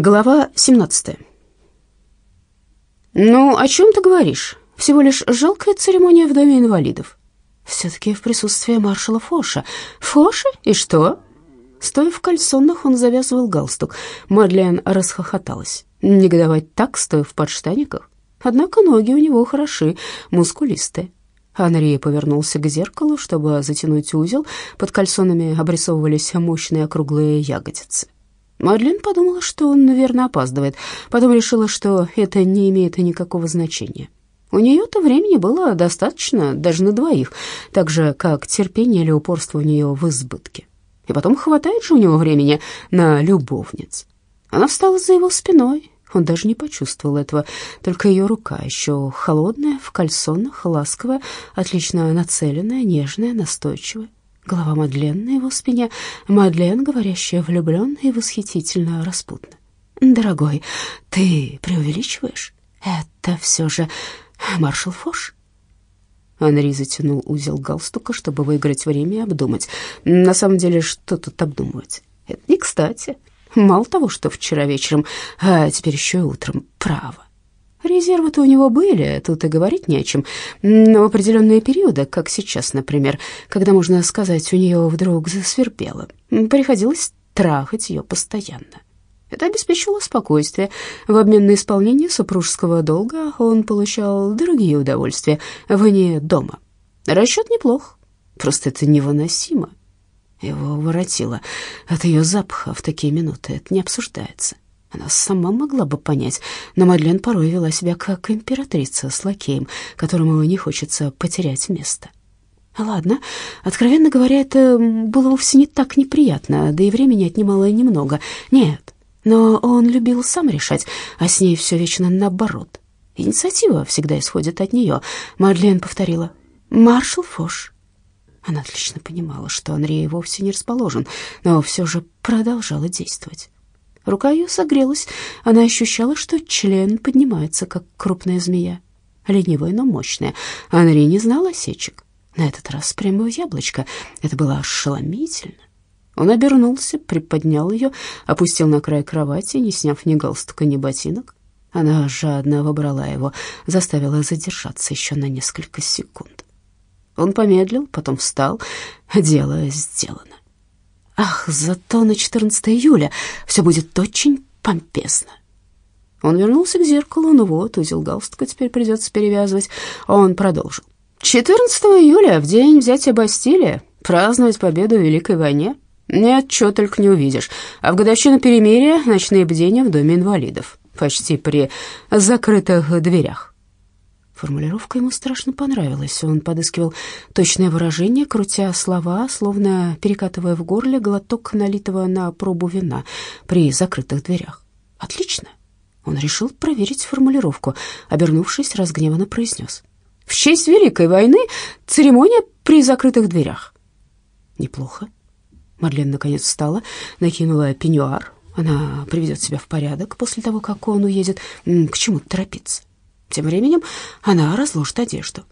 Глава 17. «Ну, о чем ты говоришь? Всего лишь жалкая церемония в доме инвалидов». «Все-таки в присутствии маршала Фоша». «Фоша? И что?» Стоя в кальсонах, он завязывал галстук. Мадлен расхохоталась. Негодовать так, стоя в подштаниках. Однако ноги у него хороши, мускулистые. Анри повернулся к зеркалу, чтобы затянуть узел. Под кальсонами обрисовывались мощные округлые ягодицы. Мадлен подумала, что он, наверное, опаздывает. Потом решила, что это не имеет никакого значения. У нее-то времени было достаточно, даже на двоих, так же, как терпение или упорство у нее в избытке. И потом хватает же у него времени на любовниц. Она встала за его спиной, он даже не почувствовал этого, только ее рука, еще холодная, в кальсонах, ласковая, отлично нацеленная, нежная, настойчивая. Голова Мадлен на его спине, Мадлен, говорящая влюбленно и восхитительно распутно. «Дорогой, ты преувеличиваешь? Это все же маршал Фош?» Анри затянул узел галстука, чтобы выиграть время и обдумать. На самом деле, что тут обдумывать? Это не кстати. Мало того, что вчера вечером, а теперь еще и утром. Право. Резервы-то у него были, тут и говорить не о чем. Но в определенные периоды, как сейчас, например, когда, можно сказать, у нее вдруг засвербело, приходилось трахать ее постоянно. Это обеспечивало спокойствие. В обмен на исполнение супружеского долга он получал другие удовольствия вне дома. Расчет неплох, просто это невыносимо. Его воротило от ее запаха в такие минуты, это не обсуждается. Она сама могла бы понять, но Мадлен порой вела себя как императрица с лакеем, которому не хочется потерять место. Ладно, откровенно говоря, это было вовсе не так неприятно, да и времени отнимало немного. Нет, но он любил сам решать, а с ней все вечно наоборот. Инициатива всегда исходит от нее. Мадлен повторила «Маршал Фош». Она отлично понимала, что Андрей вовсе не расположен, но все же продолжала действовать. Рука ее согрелась, она ощущала, что член поднимается, как крупная змея. Ленивая, но мощная. Анри не знал осечек. На этот раз прямо в яблочко. Это было ошеломительно. Он обернулся, приподнял ее, опустил на край кровати, не сняв ни галстука, ни ботинок. Она жадно вобрала его, заставила задержаться еще на несколько секунд. Он помедлил, потом встал. Дело сделано. Ах, зато на 14 июля все будет очень помпезно. Он вернулся к зеркалу, ну вот, узел галстука теперь придется перевязывать. Он продолжил. 14 июля, в день взятия Бастилии, праздновать победу в Великой войне. Нет, чего только не увидишь. А в годовщину перемирия ночные бдения в доме инвалидов, почти при закрытых дверях. Формулировка ему страшно понравилась. Он подыскивал точное выражение, крутя слова, словно перекатывая в горле глоток налитого на пробу вина при закрытых дверях. Отлично. Он решил проверить формулировку. Обернувшись, разгневанно произнес. «В честь Великой войны церемония при закрытых дверях». «Неплохо». Марлен наконец встала, накинула пеньюар. Она приведет себя в порядок после того, как он уедет. К чему торопиться? Тем временем она разложит одежду.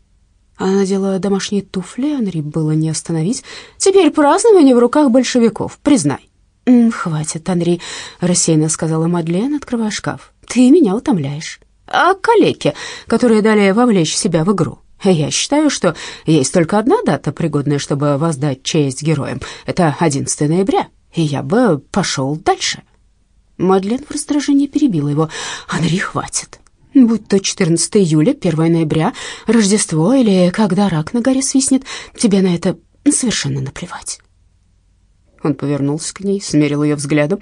Она надела домашние туфли, Анри было не остановить. «Теперь празднование в руках большевиков, признай». «Хватит, Анри», — рассеянно сказала Мадлен, открывая шкаф. «Ты меня утомляешь». «А калеки, которые дали вовлечь себя в игру?» «Я считаю, что есть только одна дата, пригодная, чтобы воздать честь героям. Это 11 ноября, и я бы пошел дальше». Мадлен в раздражении перебила его. «Анри, хватит будь то 14 июля, 1 ноября, Рождество или когда рак на горе свистнет, тебе на это совершенно наплевать. Он повернулся к ней, смерил ее взглядом,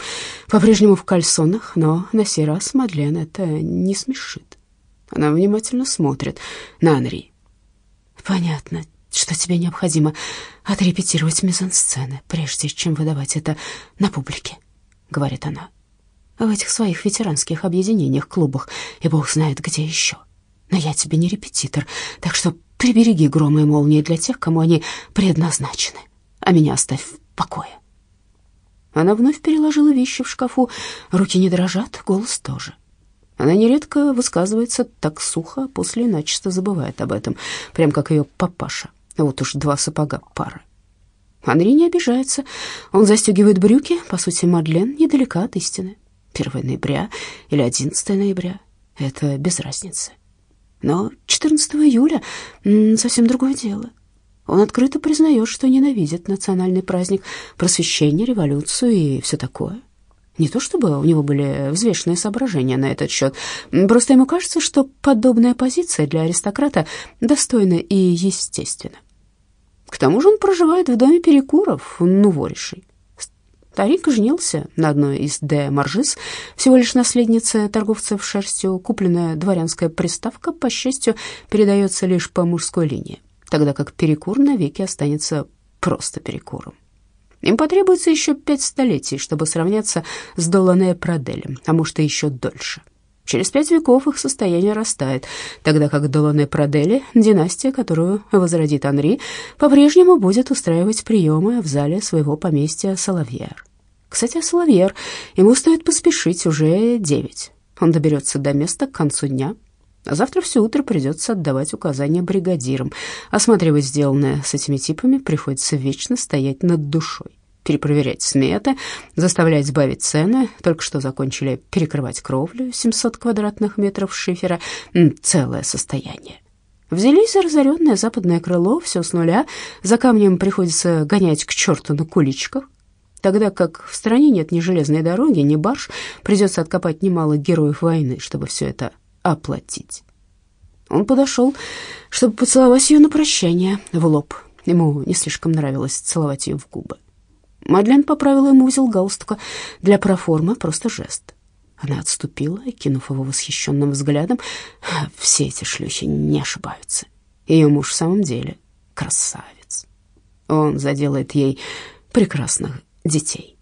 по-прежнему в кальсонах, но на сей раз Мадлен это не смешит. Она внимательно смотрит на Анри. «Понятно, что тебе необходимо отрепетировать мизансцены, прежде чем выдавать это на публике», — говорит она в этих своих ветеранских объединениях, клубах и бог знает где еще. Но я тебе не репетитор, так что прибереги громы и молнии для тех, кому они предназначены, а меня оставь в покое». Она вновь переложила вещи в шкафу, руки не дрожат, голос тоже. Она нередко высказывается так сухо, а после начисто забывает об этом, прям как ее папаша. Вот уж два сапога пара. Анри не обижается. Он застегивает брюки, по сути, Мадлен недалека от истины. 1 ноября или 11 ноября, это без разницы. Но 14 июля совсем другое дело. Он открыто признает, что ненавидит национальный праздник, просвещение, революцию и все такое. Не то чтобы у него были взвешенные соображения на этот счет, просто ему кажется, что подобная позиция для аристократа достойна и естественна. К тому же он проживает в доме перекуров, ну, Старик женился на одной из де Маржис, всего лишь наследница торговцев шерстью. Купленная дворянская приставка, по счастью, передается лишь по мужской линии, тогда как перекур навеки останется просто перекуром. Им потребуется еще пять столетий, чтобы сравняться с Долане Праделем, а может и еще дольше. Через пять веков их состояние растает, тогда как Долане Прадели, династия, которую возродит Анри, по-прежнему будет устраивать приемы в зале своего поместья Соловьер. Кстати, о Соловьер. Ему стоит поспешить, уже девять. Он доберется до места к концу дня, а завтра все утро придется отдавать указания бригадирам. Осматривать сделанное с этими типами приходится вечно стоять над душой перепроверять сметы, заставлять сбавить цены. Только что закончили перекрывать кровлю 700 квадратных метров шифера. Целое состояние. Взялись за разоренное западное крыло, все с нуля. За камнем приходится гонять к черту на куличках. Тогда как в стране нет ни железной дороги, ни барж, придется откопать немало героев войны, чтобы все это оплатить. Он подошел, чтобы поцеловать ее на прощание в лоб. Ему не слишком нравилось целовать ее в губы. Мадлен поправила ему узел галстука. Для проформы просто жест. Она отступила, кинув его восхищенным взглядом. Все эти шлюхи не ошибаются. Ее муж в самом деле красавец. Он заделает ей прекрасных детей.